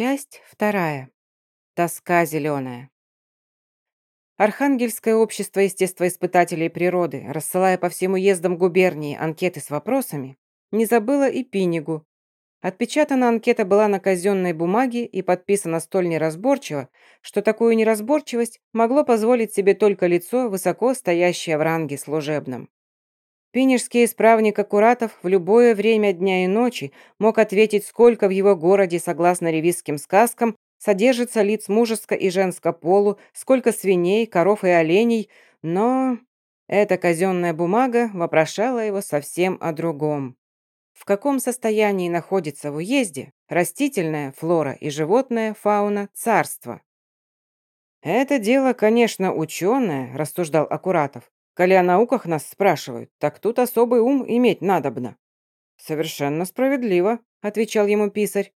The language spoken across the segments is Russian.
Часть вторая. Тоска зеленая. Архангельское общество естествоиспытателей природы, рассылая по всем уездам губернии анкеты с вопросами, не забыла и Пинигу. Отпечатана анкета была на казенной бумаге и подписана столь неразборчиво, что такую неразборчивость могло позволить себе только лицо, высоко стоящее в ранге служебном. Пинежский исправник Аккуратов в любое время дня и ночи мог ответить, сколько в его городе, согласно ревизским сказкам, содержится лиц мужеско и женско полу, сколько свиней, коров и оленей, но эта казенная бумага вопрошала его совсем о другом. В каком состоянии находится в уезде растительная флора и животная фауна царства? «Это дело, конечно, ученое», – рассуждал Аккуратов, Коли о науках нас спрашивают, так тут особый ум иметь надобно». «Совершенно справедливо», — отвечал ему писарь.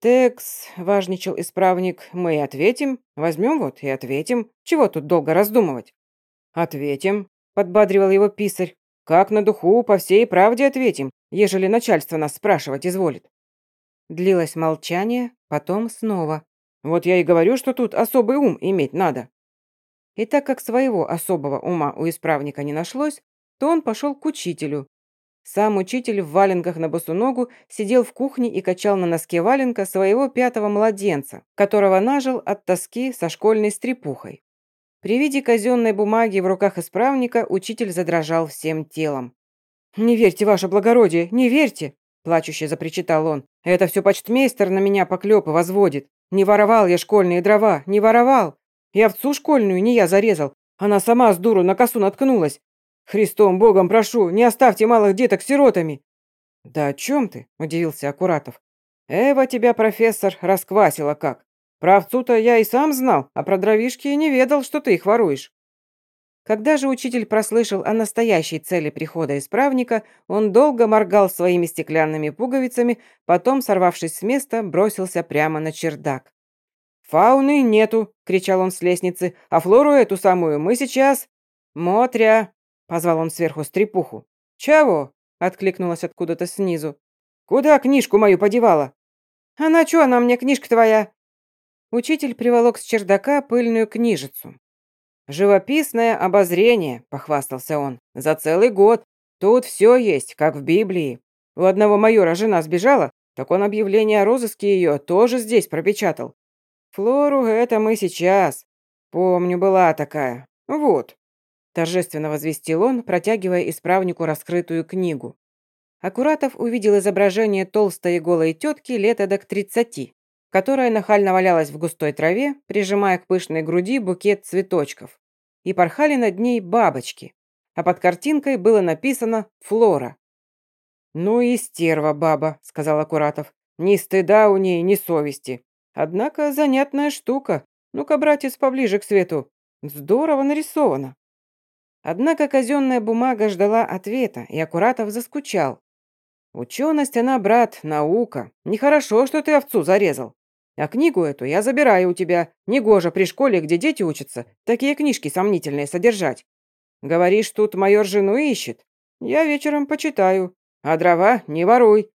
«Текс», — важничал исправник, — «мы и ответим. Возьмем вот и ответим. Чего тут долго раздумывать?» «Ответим», — подбадривал его писарь. «Как на духу, по всей правде ответим, ежели начальство нас спрашивать изволит». Длилось молчание, потом снова. «Вот я и говорю, что тут особый ум иметь надо. И так как своего особого ума у исправника не нашлось, то он пошел к учителю. Сам учитель в валенках на босу ногу сидел в кухне и качал на носке валенка своего пятого младенца, которого нажил от тоски со школьной стрепухой. При виде казенной бумаги в руках исправника учитель задрожал всем телом. «Не верьте, ваше благородие, не верьте!» Плачуще запричитал он. «Это все почтмейстер на меня поклепы возводит. Не воровал я школьные дрова, не воровал. И овцу школьную не я зарезал. Она сама с дуру на косу наткнулась. Христом Богом прошу, не оставьте малых деток сиротами». «Да о чем ты?» – удивился Акуратов. «Эва тебя, профессор, расквасила как. Про овцу-то я и сам знал, а про дровишки не ведал, что ты их воруешь». Когда же учитель прослышал о настоящей цели прихода исправника, он долго моргал своими стеклянными пуговицами, потом, сорвавшись с места, бросился прямо на чердак. «Фауны нету!» — кричал он с лестницы. «А Флору эту самую мы сейчас...» «Мотря!» — позвал он сверху стрепуху. «Чего?» — откликнулась откуда-то снизу. «Куда книжку мою подевала?» «А на чё она мне, книжка твоя?» Учитель приволок с чердака пыльную книжицу. «Живописное обозрение», — похвастался он, — «за целый год. Тут все есть, как в Библии. У одного майора жена сбежала, так он объявление о розыске ее тоже здесь пропечатал. Флору это мы сейчас. Помню, была такая. Вот. Торжественно возвестил он, протягивая исправнику раскрытую книгу. Аккуратов увидел изображение толстой и голой тетки лет эдак тридцати, которая нахально валялась в густой траве, прижимая к пышной груди букет цветочков. И порхали над ней бабочки. А под картинкой было написано «Флора». «Ну и стерва баба», — сказал Аккуратов. «Ни стыда у ней, ни совести. Однако занятная штука. Ну-ка, братец, поближе к свету. Здорово нарисовано. Однако казенная бумага ждала ответа, и Аккуратов заскучал. «Ученость она, брат, наука. Нехорошо, что ты овцу зарезал. А книгу эту я забираю у тебя. Негоже при школе, где дети учатся, такие книжки сомнительные содержать. Говоришь, тут майор жену ищет? Я вечером почитаю. А дрова не воруй.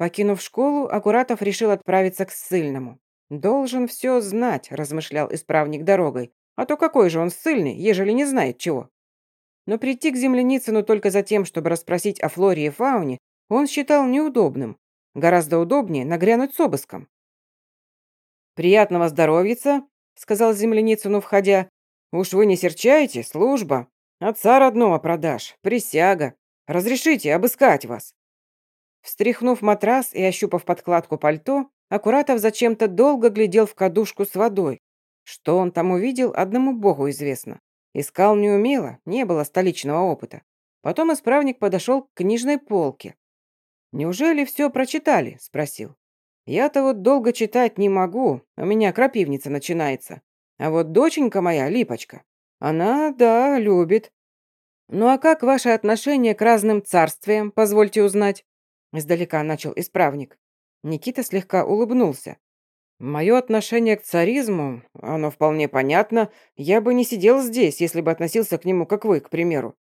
Покинув школу, Акуратов решил отправиться к ссыльному. «Должен все знать», – размышлял исправник дорогой. «А то какой же он ссыльный, ежели не знает чего?» Но прийти к земляницыну только за тем, чтобы расспросить о флоре и фауне, он считал неудобным. Гораздо удобнее нагрянуть с обыском. «Приятного здоровьица», — сказал земляницыну, входя. «Уж вы не серчаете, служба. Отца родного продаж, присяга. Разрешите обыскать вас». Встряхнув матрас и ощупав подкладку пальто, Акуратов зачем-то долго глядел в кадушку с водой. Что он там увидел, одному богу известно. Искал неумело, не было столичного опыта. Потом исправник подошел к книжной полке. «Неужели все прочитали?» – спросил. «Я-то вот долго читать не могу, у меня крапивница начинается. А вот доченька моя, Липочка, она, да, любит. Ну а как ваше отношение к разным царствиям, позвольте узнать?» Издалека начал исправник. Никита слегка улыбнулся. «Мое отношение к царизму, оно вполне понятно. Я бы не сидел здесь, если бы относился к нему, как вы, к примеру».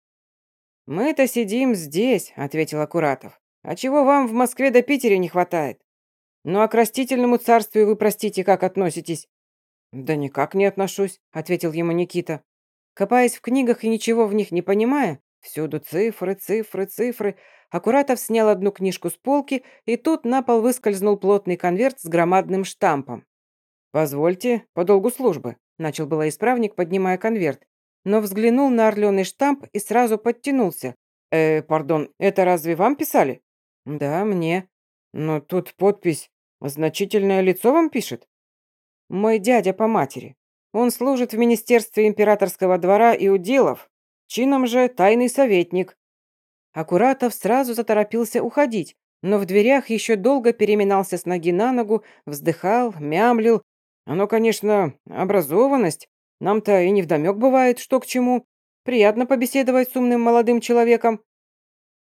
«Мы-то сидим здесь», — ответил Акуратов. «А чего вам в Москве до Питере не хватает?» Ну а к растительному царству вы, простите, как относитесь?» «Да никак не отношусь», — ответил ему Никита. Копаясь в книгах и ничего в них не понимая, всюду цифры, цифры, цифры, Аккуратов снял одну книжку с полки, и тут на пол выскользнул плотный конверт с громадным штампом. «Позвольте, по долгу службы», — начал было исправник, поднимая конверт, но взглянул на орленый штамп и сразу подтянулся. «Э, пардон, это разве вам писали?» «Да, мне. Но тут подпись «Значительное лицо вам пишет?» «Мой дядя по матери. Он служит в Министерстве императорского двора и уделов. Чином же тайный советник». Аккуратов сразу заторопился уходить, но в дверях еще долго переминался с ноги на ногу, вздыхал, мямлил. «Оно, конечно, образованность. Нам-то и невдомек бывает, что к чему. Приятно побеседовать с умным молодым человеком».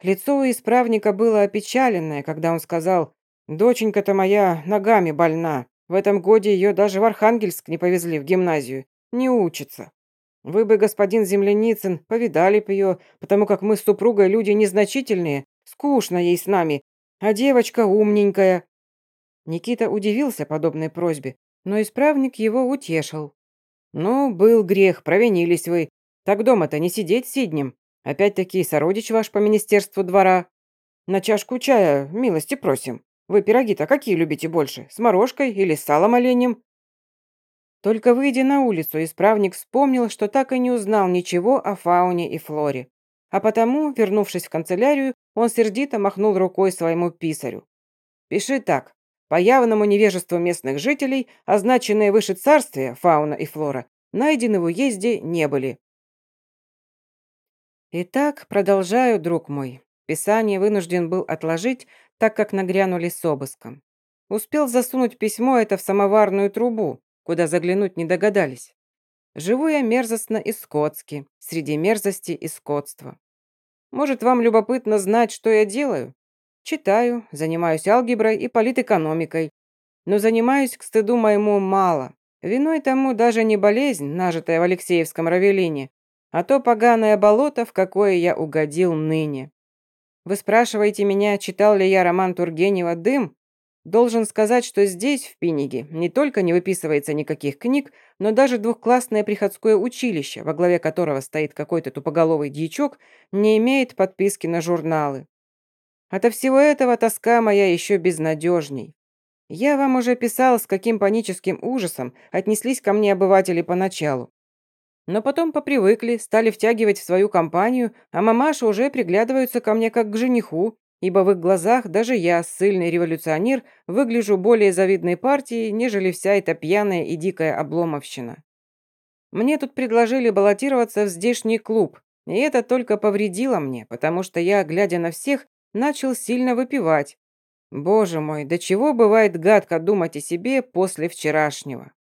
Лицо у исправника было опечаленное, когда он сказал, «Доченька-то моя ногами больна. В этом годе ее даже в Архангельск не повезли в гимназию. Не учится. Вы бы, господин Земляницын, повидали б ее, потому как мы с супругой люди незначительные, скучно ей с нами, а девочка умненькая». Никита удивился подобной просьбе, но исправник его утешил. «Ну, был грех, провинились вы. Так дома-то не сидеть сиднем. Опять-таки сородич ваш по министерству двора. На чашку чая милости просим. Вы пироги-то какие любите больше, с морожкой или с салом оленем?» Только выйдя на улицу, исправник вспомнил, что так и не узнал ничего о фауне и флоре. А потому, вернувшись в канцелярию, он сердито махнул рукой своему писарю. «Пиши так. По явному невежеству местных жителей, означенные выше царствия, фауна и флора, найдены в уезде не были». Итак, продолжаю, друг мой. Писание вынужден был отложить, так как нагрянули с обыском. Успел засунуть письмо это в самоварную трубу, куда заглянуть не догадались. Живу я мерзостно и скотски, среди мерзости и скотства. Может, вам любопытно знать, что я делаю? Читаю, занимаюсь алгеброй и политэкономикой, но занимаюсь к стыду моему мало. Виной тому даже не болезнь, нажитая в Алексеевском Равелине, а то поганое болото, в какое я угодил ныне. Вы спрашиваете меня, читал ли я роман Тургенева «Дым»? Должен сказать, что здесь, в Пиниге, не только не выписывается никаких книг, но даже двухклассное приходское училище, во главе которого стоит какой-то тупоголовый дьячок, не имеет подписки на журналы. Ото всего этого тоска моя еще безнадежней. Я вам уже писал, с каким паническим ужасом отнеслись ко мне обыватели поначалу. Но потом попривыкли, стали втягивать в свою компанию, а мамаши уже приглядываются ко мне как к жениху, ибо в их глазах даже я, ссыльный революционер, выгляжу более завидной партией, нежели вся эта пьяная и дикая обломовщина. Мне тут предложили баллотироваться в здешний клуб, и это только повредило мне, потому что я, глядя на всех, начал сильно выпивать. Боже мой, до чего бывает гадко думать о себе после вчерашнего.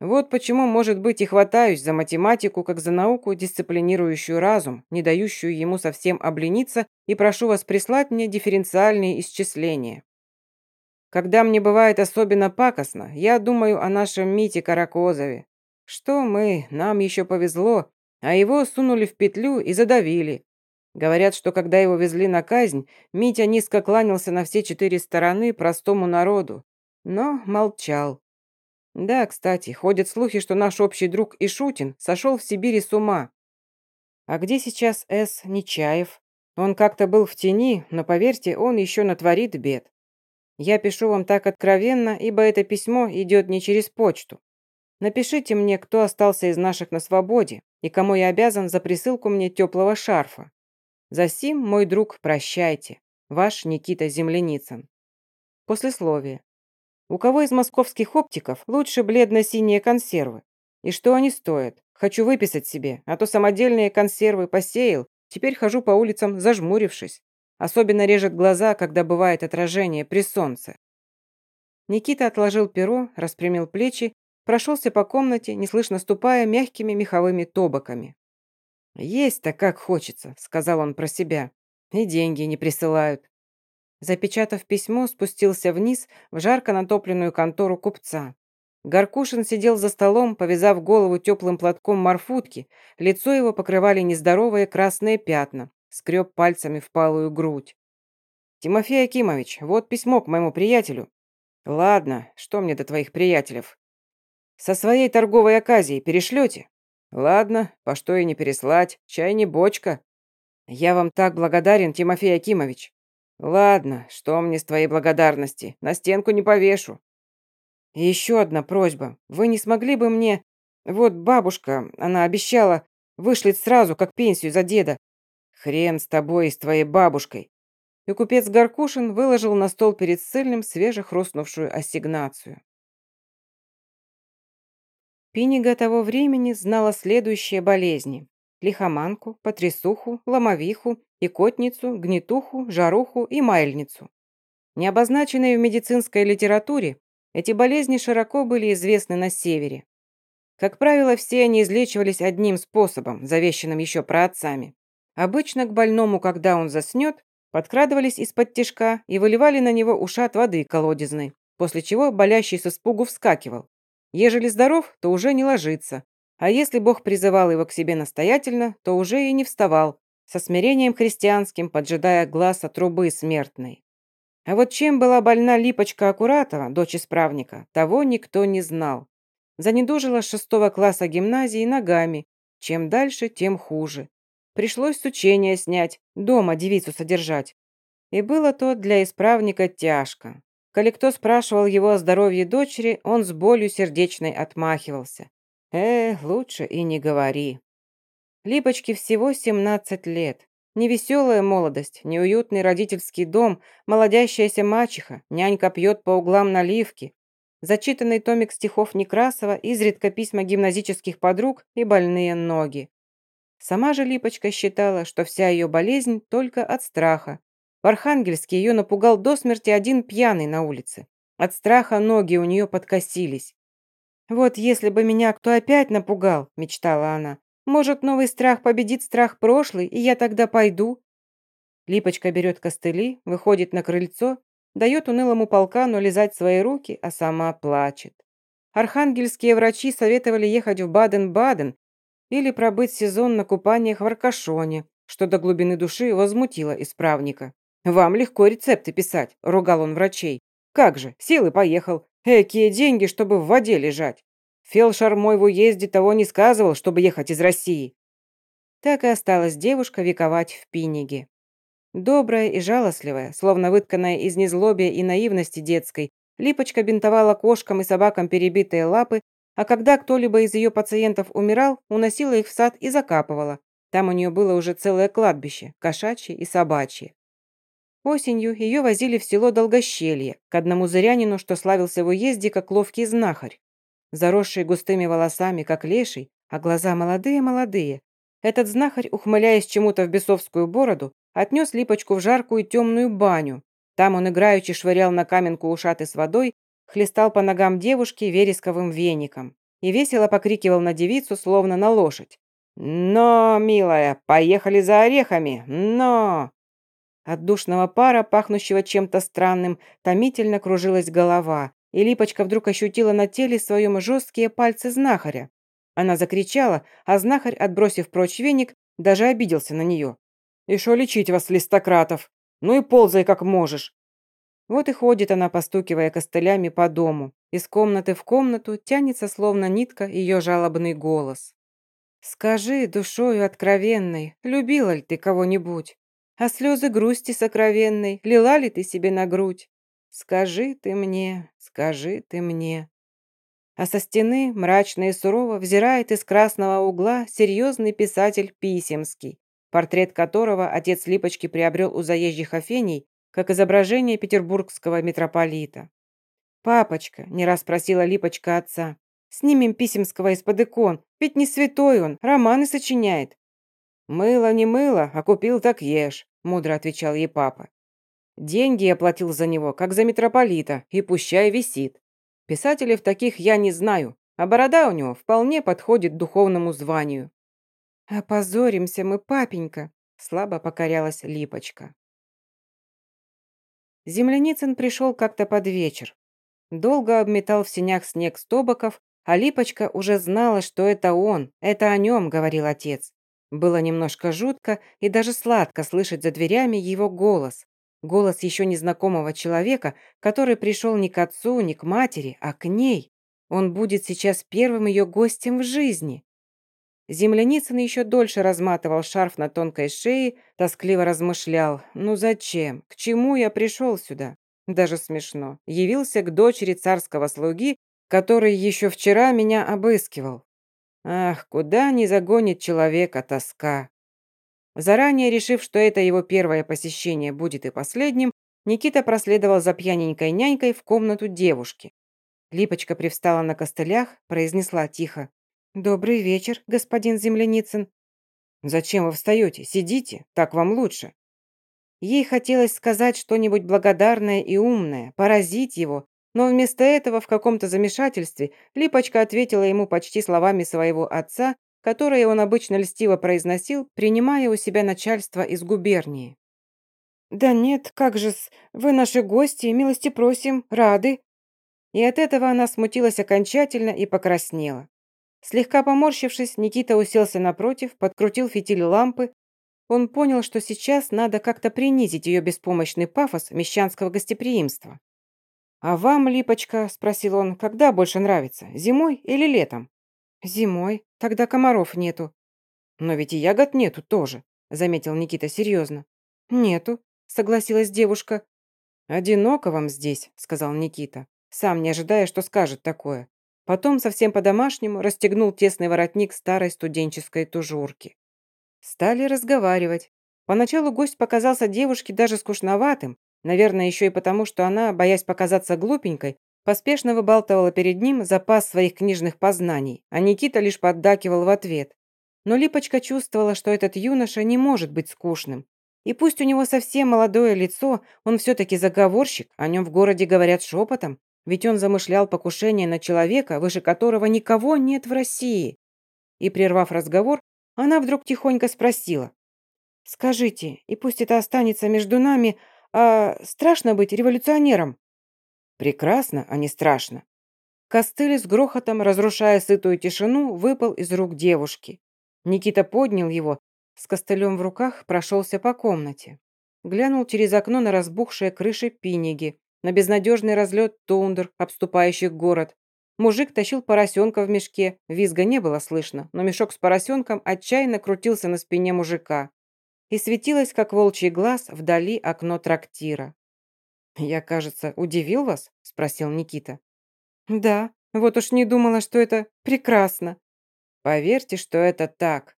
Вот почему, может быть, и хватаюсь за математику, как за науку, дисциплинирующую разум, не дающую ему совсем облениться, и прошу вас прислать мне дифференциальные исчисления. Когда мне бывает особенно пакостно, я думаю о нашем Мите Каракозове. Что мы, нам еще повезло, а его сунули в петлю и задавили. Говорят, что когда его везли на казнь, Митя низко кланялся на все четыре стороны простому народу, но молчал. Да, кстати, ходят слухи, что наш общий друг Ишутин сошел в Сибири с ума. А где сейчас С. Нечаев? Он как-то был в тени, но, поверьте, он еще натворит бед. Я пишу вам так откровенно, ибо это письмо идет не через почту. Напишите мне, кто остался из наших на свободе и кому я обязан за присылку мне теплого шарфа. За сим, мой друг, прощайте. Ваш Никита Земляницын. Послесловие. У кого из московских оптиков лучше бледно-синие консервы? И что они стоят? Хочу выписать себе, а то самодельные консервы посеял, теперь хожу по улицам зажмурившись. Особенно режет глаза, когда бывает отражение при солнце. Никита отложил перо, распрямил плечи, прошелся по комнате, неслышно ступая мягкими меховыми тобоками. «Есть-то как хочется», — сказал он про себя. «И деньги не присылают. Запечатав письмо, спустился вниз в жарко натопленную контору купца. Гаркушин сидел за столом, повязав голову теплым платком морфутки, лицо его покрывали нездоровые красные пятна, скреб пальцами в палую грудь. «Тимофей Акимович, вот письмо к моему приятелю. Ладно, что мне до твоих приятелев? Со своей торговой оказией перешлете? Ладно, по что и не переслать, чай не бочка. Я вам так благодарен, Тимофей Акимович. Ладно, что мне с твоей благодарности, на стенку не повешу. И еще одна просьба. Вы не смогли бы мне... Вот бабушка, она обещала вышлет сразу, как пенсию за деда. Хрен с тобой и с твоей бабушкой. И купец Гаркушин выложил на стол перед ссыльным свежехрустнувшую ассигнацию. Пинига того времени знала следующие болезни. Лихоманку, потрясуху, ломовиху, икотницу, гнетуху, жаруху и мальницу. Не обозначенные в медицинской литературе, эти болезни широко были известны на севере. Как правило, все они излечивались одним способом, завещанным еще праотцами. Обычно к больному, когда он заснет, подкрадывались из-под тишка и выливали на него ушат воды колодезной, после чего болящий с испугу вскакивал. Ежели здоров, то уже не ложится, а если Бог призывал его к себе настоятельно, то уже и не вставал, со смирением христианским, поджидая глаз от трубы смертной. А вот чем была больна Липочка Акуратова, дочь исправника, того никто не знал. Занедужила с шестого класса гимназии ногами. Чем дальше, тем хуже. Пришлось с учения снять, дома девицу содержать. И было то для исправника тяжко. Коли кто спрашивал его о здоровье дочери, он с болью сердечной отмахивался. «Э, лучше и не говори». Липочке всего 17 лет. Невеселая молодость, неуютный родительский дом, молодящаяся мачеха, нянька пьет по углам наливки, зачитанный томик стихов Некрасова, изредка письма гимназических подруг и больные ноги. Сама же Липочка считала, что вся ее болезнь только от страха. В Архангельске ее напугал до смерти один пьяный на улице. От страха ноги у нее подкосились. «Вот если бы меня кто опять напугал», – мечтала она, может, новый страх победит страх прошлый, и я тогда пойду?» Липочка берет костыли, выходит на крыльцо, дает унылому полкану лизать свои руки, а сама плачет. Архангельские врачи советовали ехать в Баден-Баден или пробыть сезон на купаниях в Аркашоне, что до глубины души возмутило исправника. «Вам легко рецепты писать», – ругал он врачей. «Как же, сел и поехал. Экие деньги, чтобы в воде лежать. Фелшер мой в уезде того не сказывал, чтобы ехать из России. Так и осталась девушка вековать в Пиниге. Добрая и жалостливая, словно вытканная из незлобия и наивности детской, Липочка бинтовала кошкам и собакам перебитые лапы, а когда кто-либо из ее пациентов умирал, уносила их в сад и закапывала. Там у нее было уже целое кладбище, кошачье и собачье. Осенью ее возили в село Долгощелье, к одному зырянину, что славился в уезде как ловкий знахарь заросший густыми волосами, как леший, а глаза молодые-молодые. Этот знахарь, ухмыляясь чему-то в бесовскую бороду, отнес Липочку в жаркую темную баню. Там он играючи швырял на каменку ушаты с водой, хлестал по ногам девушки вересковым веником и весело покрикивал на девицу, словно на лошадь. «Но, милая, поехали за орехами! Но!» От душного пара, пахнущего чем-то странным, томительно кружилась голова, и Липочка вдруг ощутила на теле своем жесткие пальцы знахаря. Она закричала, а знахарь, отбросив прочь веник, даже обиделся на нее. «И шо лечить вас, листократов? Ну и ползай как можешь!» Вот и ходит она, постукивая костылями по дому. Из комнаты в комнату тянется, словно нитка, ее жалобный голос. «Скажи душою откровенной, любила ли ты кого-нибудь? А слезы грусти сокровенной лила ли ты себе на грудь? Скажи ты мне, скажи ты мне. А со стены, мрачно и сурово, взирает из красного угла серьезный писатель Писемский, портрет которого отец Липочки приобрел у заезжих Афений как изображение петербургского митрополита. «Папочка», — не раз просила Липочка отца, «снимем Писемского из-под икон, ведь не святой он, романы сочиняет». «Мыло не мыло, а купил так ешь», — мудро отвечал ей папа. Деньги я платил за него, как за митрополита, и пущай висит. Писателей в таких я не знаю, а борода у него вполне подходит духовному званию». «Опозоримся мы, папенька», — слабо покорялась Липочка. Земляницын пришел как-то под вечер. Долго обметал в сенях снег стобоков, а Липочка уже знала, что это он, это о нем, говорил отец. Было немножко жутко и даже сладко слышать за дверями его голос. Голос еще незнакомого человека, который пришел не к отцу, не к матери, а к ней. Он будет сейчас первым ее гостем в жизни. Земляницын еще дольше разматывал шарф на тонкой шее, тоскливо размышлял. «Ну зачем? К чему я пришел сюда?» Даже смешно. Явился к дочери царского слуги, который еще вчера меня обыскивал. Ах, куда не загонит человека тоска. Заранее решив, что это его первое посещение будет и последним, Никита проследовал за пьяненькой нянькой в комнату девушки. Липочка привстала на костылях, произнесла тихо. «Добрый вечер, господин Земляницын». «Зачем вы встаете? Сидите, так вам лучше». Ей хотелось сказать что-нибудь благодарное и умное, поразить его, но вместо этого в каком-то замешательстве Липочка ответила ему почти словами своего отца которые он обычно льстиво произносил, принимая у себя начальство из губернии. «Да нет, как же-с, вы наши гости, милости просим, рады». И от этого она смутилась окончательно и покраснела. Слегка поморщившись, Никита уселся напротив, подкрутил фитиль лампы. Он понял, что сейчас надо как-то принизить ее беспомощный пафос мещанского гостеприимства. «А вам, Липочка, — спросил он, — когда больше нравится, зимой или летом?» «Зимой. Тогда комаров нету». «Но ведь и ягод нету тоже», — заметил Никита серьезно. «Нету», — согласилась девушка. «Одиноко вам здесь», — сказал Никита, сам не ожидая, что скажет такое. Потом совсем по-домашнему расстегнул тесный воротник старой студенческой тужурки. Стали разговаривать. Поначалу гость показался девушке даже скучноватым, наверное, еще и потому, что она, боясь показаться глупенькой, Поспешно выбалтывала перед ним запас своих книжных познаний, а Никита лишь поддакивал в ответ. Но Липочка чувствовала, что этот юноша не может быть скучным. И пусть у него совсем молодое лицо, он все-таки заговорщик, о нем в городе говорят шепотом, ведь он замышлял покушение на человека, выше которого никого нет в России. И, прервав разговор, она вдруг тихонько спросила. «Скажите, и пусть это останется между нами, а страшно быть революционером?» Прекрасно, а не страшно. Костыль с грохотом, разрушая сытую тишину, выпал из рук девушки. Никита поднял его, с костылем в руках прошелся по комнате. Глянул через окно на разбухшие крыши пиниги, на безнадежный разлет тундр, обступающих город. Мужик тащил поросенка в мешке, визга не было слышно, но мешок с поросенком отчаянно крутился на спине мужика. И светилось, как волчий глаз, вдали окно трактира. «Я, кажется, удивил вас?» – спросил Никита. «Да, вот уж не думала, что это прекрасно». «Поверьте, что это так».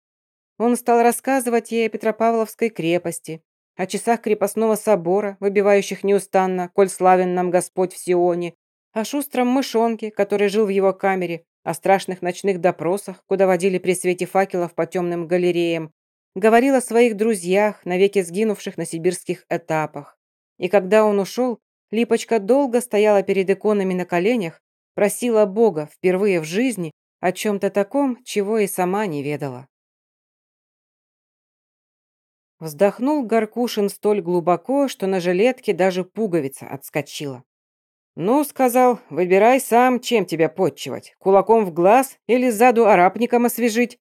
Он стал рассказывать ей о Петропавловской крепости, о часах крепостного собора, выбивающих неустанно, коль славен нам Господь в Сионе, о шустром мышонке, который жил в его камере, о страшных ночных допросах, куда водили при свете факелов по темным галереям, говорил о своих друзьях, навеки сгинувших на сибирских этапах. И когда он ушел, Липочка долго стояла перед иконами на коленях, просила Бога впервые в жизни о чем-то таком, чего и сама не ведала. Вздохнул Горкушин столь глубоко, что на жилетке даже пуговица отскочила. «Ну, — сказал, — выбирай сам, чем тебя подчивать, кулаком в глаз или сзаду арапником освежить».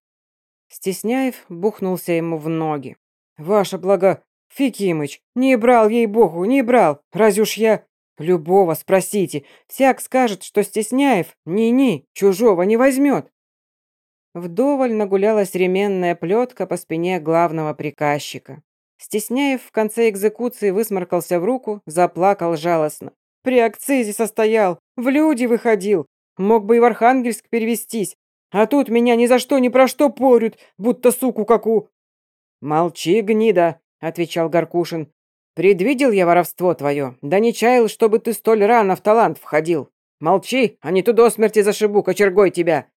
Стесняев бухнулся ему в ноги. «Ваше благо, Фикимыч, не брал ей-богу, не брал. Разве уж я... Любого спросите. Всяк скажет, что Стесняев ни-ни, чужого не возьмет. Вдоволь нагулялась ременная плетка по спине главного приказчика. Стесняев в конце экзекуции высморкался в руку, заплакал жалостно. «При акцизе состоял, в люди выходил. Мог бы и в Архангельск перевестись. А тут меня ни за что ни про что порют, будто суку каку». «Молчи, гнида, отвечал Гаркушин. «Предвидел я воровство твое, да не чаял, чтобы ты столь рано в талант входил. Молчи, а не то смерти зашибу кочергой тебя!»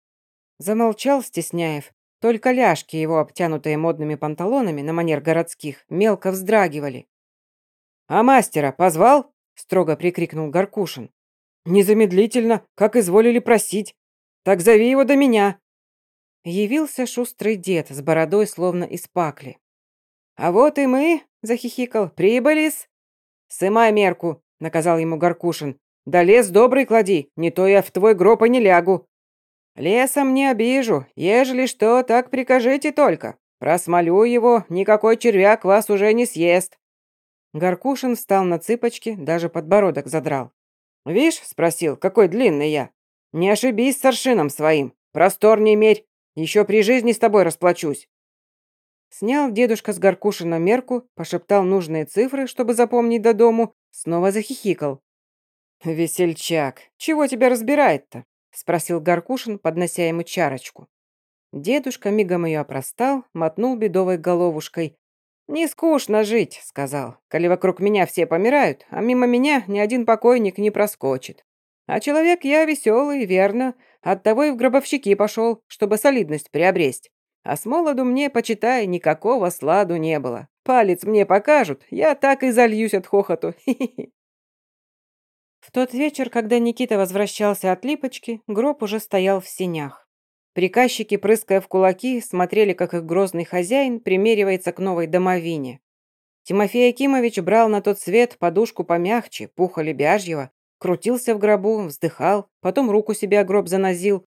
Замолчал Стесняев. Только ляжки его, обтянутые модными панталонами на манер городских, мелко вздрагивали. «А мастера позвал?» – строго прикрикнул Гаркушин. «Незамедлительно, как изволили просить. Так зови его до меня!» Явился шустрый дед с бородой, словно из пакли. «А вот и мы», — захихикал, — «прибылись». «Сымай мерку», — наказал ему Горкушин. «Да лес добрый клади, не то я в твой гроб и не лягу». «Лесом не обижу, ежели что, так прикажите только. Просмолю его, никакой червяк вас уже не съест». Горкушин встал на цыпочки, даже подбородок задрал. «Вишь?» – спросил, какой длинный я. «Не ошибись с аршином своим. Просторней мерь. Еще при жизни с тобой расплачусь». Снял дедушка с Горкушина мерку, пошептал нужные цифры, чтобы запомнить до дому, снова захихикал. «Весельчак, чего тебя разбирает-то?» – спросил Горкушин, поднося ему чарочку. Дедушка мигом ее опростал, мотнул бедовой головушкой. «Не скучно жить», — сказал, «коли вокруг меня все помирают, а мимо меня ни один покойник не проскочит. А человек я веселый, верно, оттого и в гробовщики пошел, чтобы солидность приобресть. А с молоду мне, почитай, никакого сладу не было. Палец мне покажут, я так и зальюсь от хохоту. В тот вечер, когда Никита возвращался от Липочки, гроб уже стоял в сенях. Приказчики, прыская в кулаки, смотрели, как их грозный хозяин примеривается к новой домовине. Тимофей Акимович брал на тот свет подушку помягче, пуха лебяжьего, крутился в гробу, вздыхал, потом руку себе о гроб занозил.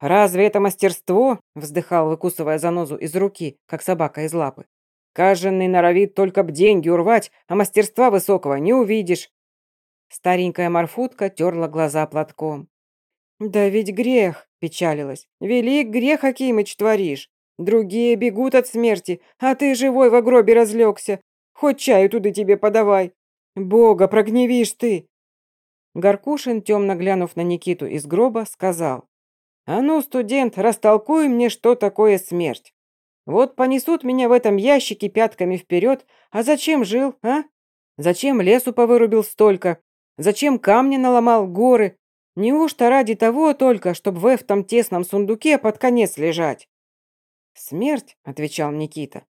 «Разве это мастерство?» – вздыхал, выкусывая занозу из руки, как собака из лапы. «Каженный норовит только б деньги урвать, а мастерства высокого не увидишь». Старенькая морфутка терла глаза платком. «Да ведь грех!» Печалилась. «Велик грех, Акимыч, творишь. Другие бегут от смерти, а ты живой в гробе разлегся. Хоть чаю туда тебе подавай. Бога прогневишь ты!» Горкушин, темно глянув на Никиту из гроба, сказал. «А ну, студент, растолкуй мне, что такое смерть. Вот понесут меня в этом ящике пятками вперед, а зачем жил, а? Зачем лесу повырубил столько? Зачем камни наломал, горы? Неужто ради того только, чтобы в этом тесном сундуке под конец лежать? Смерть, отвечал Никита,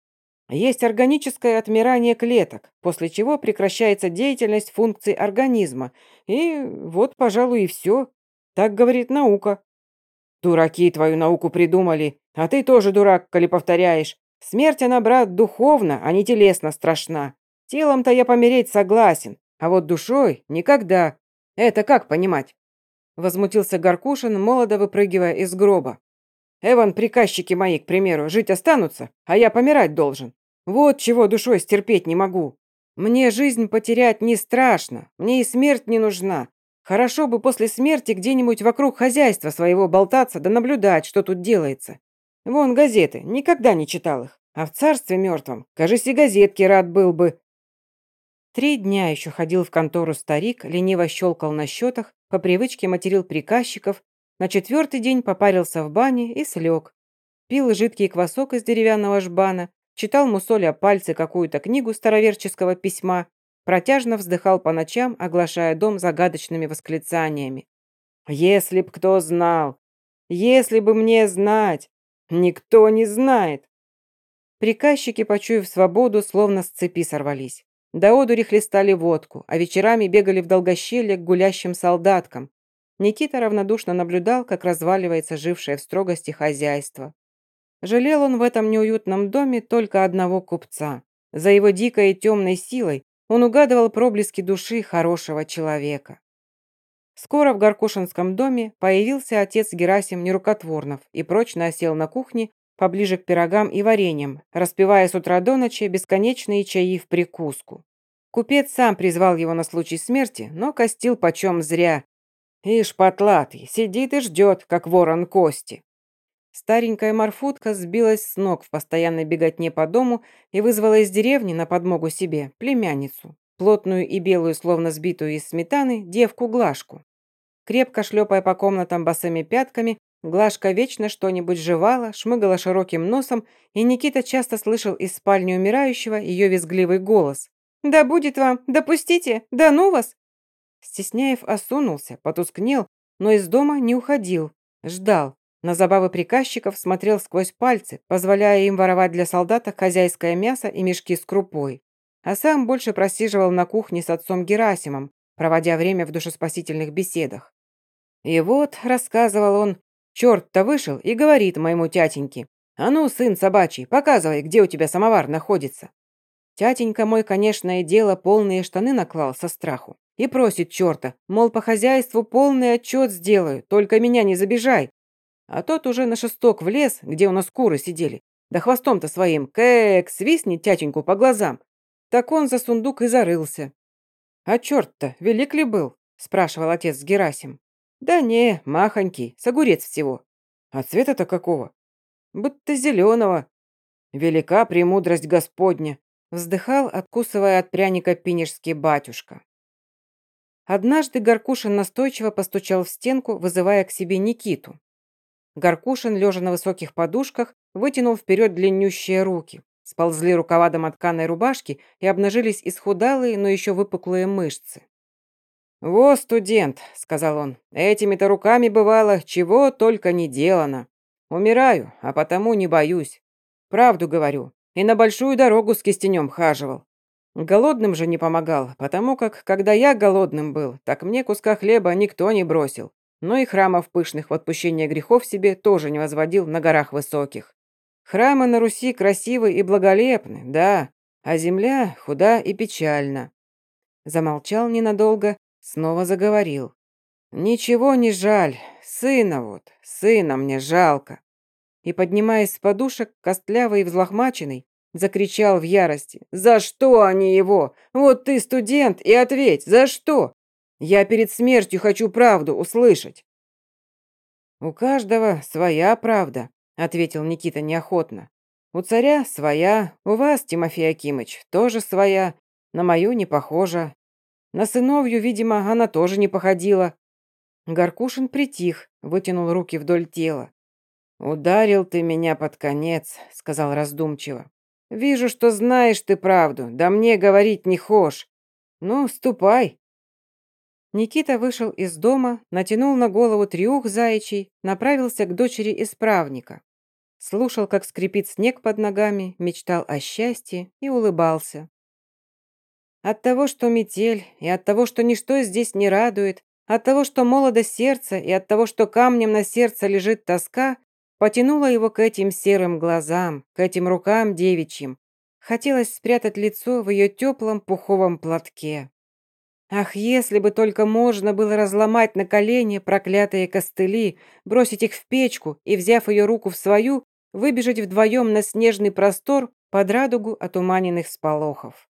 есть органическое отмирание клеток, после чего прекращается деятельность функций организма. И вот, пожалуй, и все. Так говорит наука. Дураки твою науку придумали, а ты тоже дурак, коли повторяешь. Смерть она, брат, духовно, а не телесно страшна. Телом-то я помереть согласен, а вот душой никогда. Это как понимать? Возмутился Горкушин, молодо выпрыгивая из гроба. «Эван, приказчики мои, к примеру, жить останутся, а я помирать должен. Вот чего душой стерпеть не могу. Мне жизнь потерять не страшно, мне и смерть не нужна. Хорошо бы после смерти где-нибудь вокруг хозяйства своего болтаться да наблюдать, что тут делается. Вон газеты, никогда не читал их. А в царстве мертвом, кажись, и газетки рад был бы. Три дня еще ходил в контору старик, лениво щелкал на счетах, по привычке материл приказчиков, на четвертый день попарился в бане и слег. Пил жидкий квасок из деревянного жбана, читал мусоля пальцы какую-то книгу староверческого письма, протяжно вздыхал по ночам, оглашая дом загадочными восклицаниями. «Если б кто знал! Если бы мне знать! Никто не знает!» Приказчики, почуяв свободу, словно с цепи сорвались. До одури хлестали водку, а вечерами бегали в долгощелье к гулящим солдаткам. Никита равнодушно наблюдал, как разваливается жившее в строгости хозяйство. Жалел он в этом неуютном доме только одного купца. За его дикой и темной силой он угадывал проблески души хорошего человека. Скоро в Горкушинском доме появился отец Герасим Нерукотворнов и прочно осел на кухне поближе к пирогам и вареньям, распивая с утра до ночи бесконечные чаи в прикуску. Купец сам призвал его на случай смерти, но костил почем зря. Ишь, потлатый, сидит и ждет, как ворон кости. Старенькая морфутка сбилась с ног в постоянной беготне по дому и вызвала из деревни на подмогу себе племянницу, плотную и белую, словно сбитую из сметаны, девку Глашку. Крепко шлепая по комнатам босыми пятками, Глашка вечно что-нибудь жевала, шмыгала широким носом, и Никита часто слышал из спальни умирающего ее визгливый голос. «Да будет вам! Допустите! Да ну вас!» Стесняев осунулся, потускнел, но из дома не уходил. Ждал. На забавы приказчиков смотрел сквозь пальцы, позволяя им воровать для солдата хозяйское мясо и мешки с крупой. А сам больше просиживал на кухне с отцом Герасимом, проводя время в душеспасительных беседах. И вот, рассказывал он, Черт-то вышел и говорит моему тятеньке, «А ну, сын собачий, показывай, где у тебя самовар находится». Тятенька мой, конечно, и дело полные штаны наклал со страху. И просит черта, мол, по хозяйству полный отчет сделаю, только меня не забежай. А тот уже на шесток в лес, где у нас куры сидели, да хвостом-то своим, кэк, свистнет тятеньку по глазам. так он за сундук и зарылся. «А черт-то, велик ли был?» – спрашивал отец Герасим. «Да не, махонький, с огурец всего». «А цвета-то какого?» «Будто зеленого». «Велика премудрость Господня», – вздыхал, откусывая от пряника пинежский батюшка. Однажды Горкушин настойчиво постучал в стенку, вызывая к себе Никиту. Горкушин, лежа на высоких подушках, вытянул вперед длиннющие руки. Сползли рукава домотканой рубашки и обнажились исхудалые, но еще выпуклые мышцы. «Во, студент», — сказал он, — «этими-то руками бывало, чего только не делано. Умираю, а потому не боюсь. Правду говорю, и на большую дорогу с кистенем хаживал. Голодным же не помогал, потому как, когда я голодным был, так мне куска хлеба никто не бросил. Но и храмов пышных в отпущение грехов себе тоже не возводил на горах высоких. Храмы на Руси красивы и благолепны, да, а земля худа и печальна. Замолчал ненадолго, снова заговорил. «Ничего не жаль, сына вот, сына мне жалко». И, поднимаясь с подушек, костлявый и взлохмаченный, закричал в ярости. «За что они его? Вот ты студент, и ответь, за что? Я перед смертью хочу правду услышать». «У каждого своя правда», ответил Никита неохотно. У царя своя, у вас, Тимофей Акимыч, тоже своя, на мою не похожа. На сыновью, видимо, она тоже не походила. Горкушин притих, вытянул руки вдоль тела. «Ударил ты меня под конец», — сказал раздумчиво. «Вижу, что знаешь ты правду, да мне говорить не хошь. Ну, ступай». Никита вышел из дома, натянул на голову триух заячий, направился к дочери исправника. Слушал, как скрипит снег под ногами, мечтал о счастье и улыбался. От того, что метель, и от того, что ничто здесь не радует, от того, что молодо сердце, и от того, что камнем на сердце лежит тоска, потянуло его к этим серым глазам, к этим рукам девичьим. Хотелось спрятать лицо в ее теплом пуховом платке. Ах, если бы только можно было разломать на колени проклятые костыли, бросить их в печку и, взяв ее руку в свою, выбежать вдвоем на снежный простор под радугу отуманенных сполохов.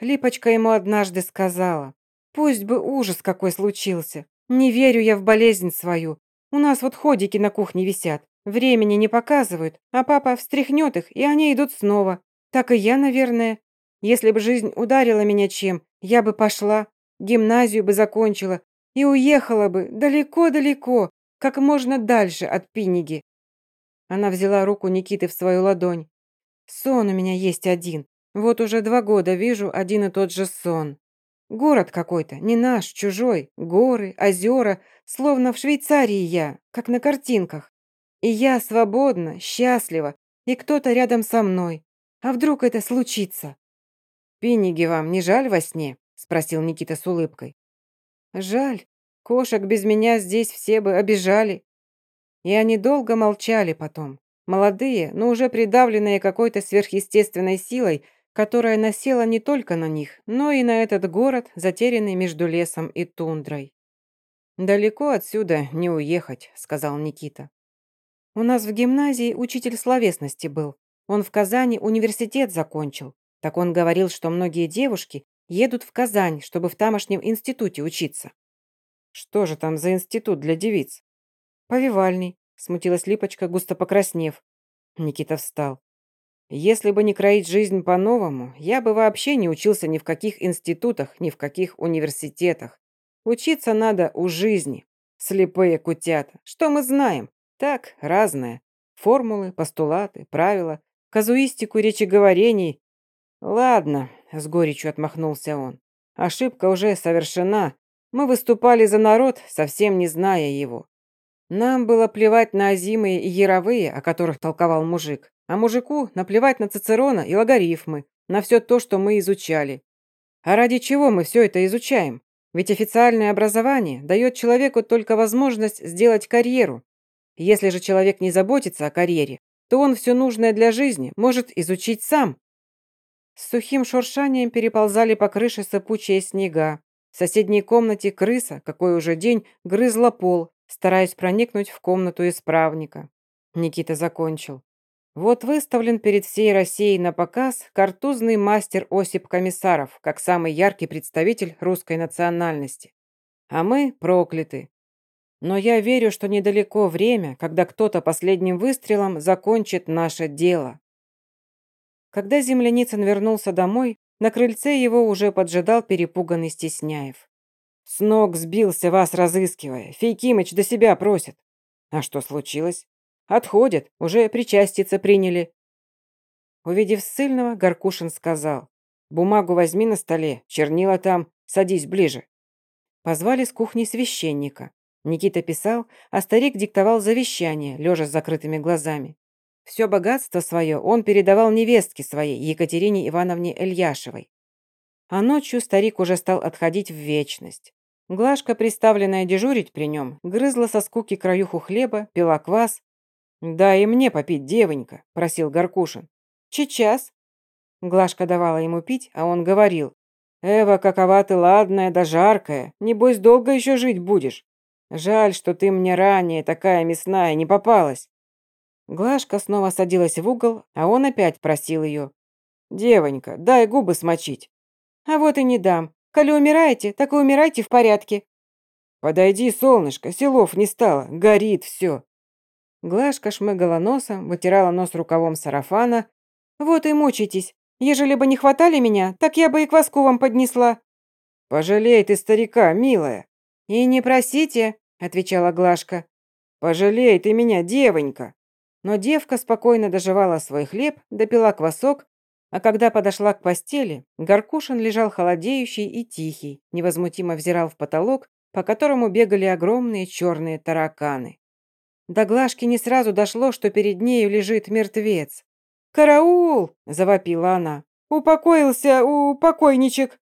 Липочка ему однажды сказала, «Пусть бы ужас какой случился. Не верю я в болезнь свою. У нас вот ходики на кухне висят. Времени не показывают, а папа встряхнет их, и они идут снова. Так и я, наверное. Если бы жизнь ударила меня чем, я бы пошла, гимназию бы закончила и уехала бы далеко-далеко, как можно дальше от Пиниги. Она взяла руку Никиты в свою ладонь. «Сон у меня есть один. Вот уже два года вижу один и тот же сон. Город какой-то, не наш, чужой. Горы, озера, словно в Швейцарии я, как на картинках. И я свободна, счастлива, и кто-то рядом со мной. А вдруг это случится?» «Пиниги вам не жаль во сне?» – спросил Никита с улыбкой. «Жаль. Кошек без меня здесь все бы обижали. И они долго молчали потом. Молодые, но уже придавленные какой-то сверхъестественной силой, которая насела не только на них, но и на этот город, затерянный между лесом и тундрой. «Далеко отсюда не уехать», — сказал Никита. «У нас в гимназии учитель словесности был. Он в Казани университет закончил. Так он говорил, что многие девушки едут в Казань, чтобы в тамошнем институте учиться». «Что же там за институт для девиц?» «Повивальный», — смутилась Липочка, густо покраснев. Никита встал. «Если бы не кроить жизнь по-новому, я бы вообще не учился ни в каких институтах, ни в каких университетах. Учиться надо у жизни. Слепые кутята. Что мы знаем? Так, разное. Формулы, постулаты, правила, казуистику речеговорений. Ладно, с горечью отмахнулся он. Ошибка уже совершена. Мы выступали за народ, совсем не зная его. Нам было плевать на азимые и яровые, о которых толковал мужик, а мужику наплевать на Цицерона и логарифмы, на все то, что мы изучали. А ради чего мы все это изучаем? Ведь официальное образование дает человеку только возможность сделать карьеру. Если же человек не заботится о карьере, то он все нужное для жизни может изучить сам. С сухим шуршанием переползали по крыше сыпучие снега. В соседней комнате крыса, какой уже день, грызла пол, стараясь проникнуть в комнату исправника. Никита закончил. Вот выставлен перед всей Россией на показ картузный мастер Осип Комиссаров, как самый яркий представитель русской национальности. А мы прокляты. Но я верю, что недалеко время, когда кто-то последним выстрелом закончит наше дело. Когда земляницын вернулся домой, на крыльце его уже поджидал перепуганный Стесняев. «С ног сбился вас разыскивая. Фейкимыч до себя просит». «А что случилось?» «Отходят, уже причаститься приняли». Увидев ссыльного, Горкушин сказал. «Бумагу возьми на столе, чернила там, садись ближе». Позвали с кухни священника. Никита писал, а старик диктовал завещание, лежа с закрытыми глазами. Все богатство свое он передавал невестке своей, Екатерине Ивановне Ильяшевой. А ночью старик уже стал отходить в вечность. Глашка, приставленная дежурить при нем, грызла со скуки краюху хлеба, пила квас. «Дай и мне попить, девонька», – просил Горкушин. «Сейчас». Глашка давала ему пить, а он говорил. «Эва, какова ты ладная да жаркая, небось долго еще жить будешь. Жаль, что ты мне ранее такая мясная не попалась. Глашка снова садилась в угол, а он опять просил ее. «Девонька, дай губы смочить». «А вот и не дам. Коли умираете, так и умирайте в порядке». «Подойди, солнышко, селов не стало, горит все». Глашка шмыгала носом, вытирала нос рукавом сарафана. «Вот и мучитесь. Ежели бы не хватали меня, так я бы и кваску вам поднесла». «Пожалей ты старика, милая». «И не просите», — отвечала Глашка. «Пожалей ты меня, девонька». Но девка спокойно доживала свой хлеб, допила квасок, а когда подошла к постели, Горкушин лежал холодеющий и тихий, невозмутимо взирал в потолок, по которому бегали огромные черные тараканы. До Глашки не сразу дошло, что перед нею лежит мертвец. «Караул!» – завопила она. «Упокоился, у покойничек!»